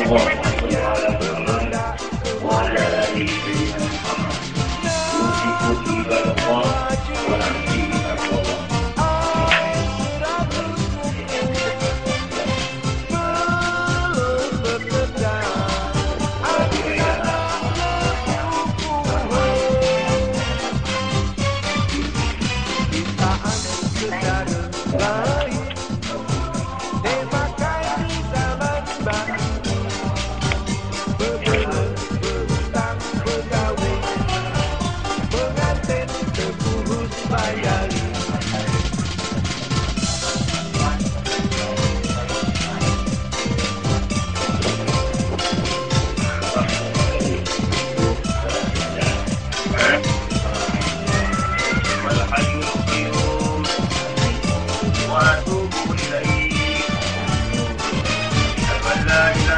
Oh,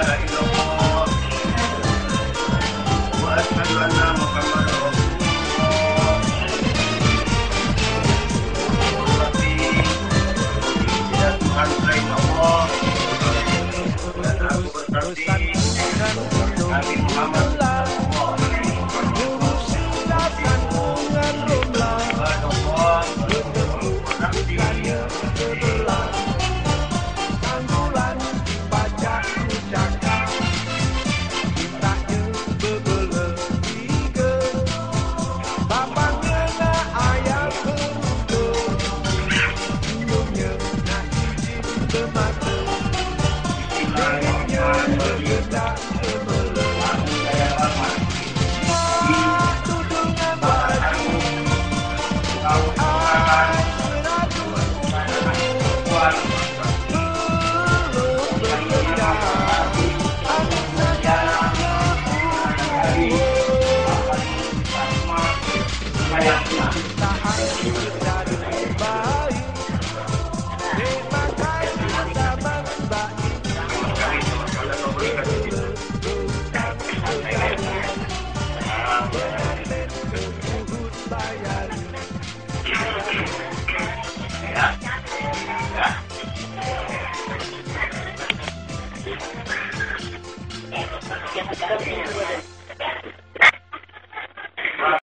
nada. my Gracias.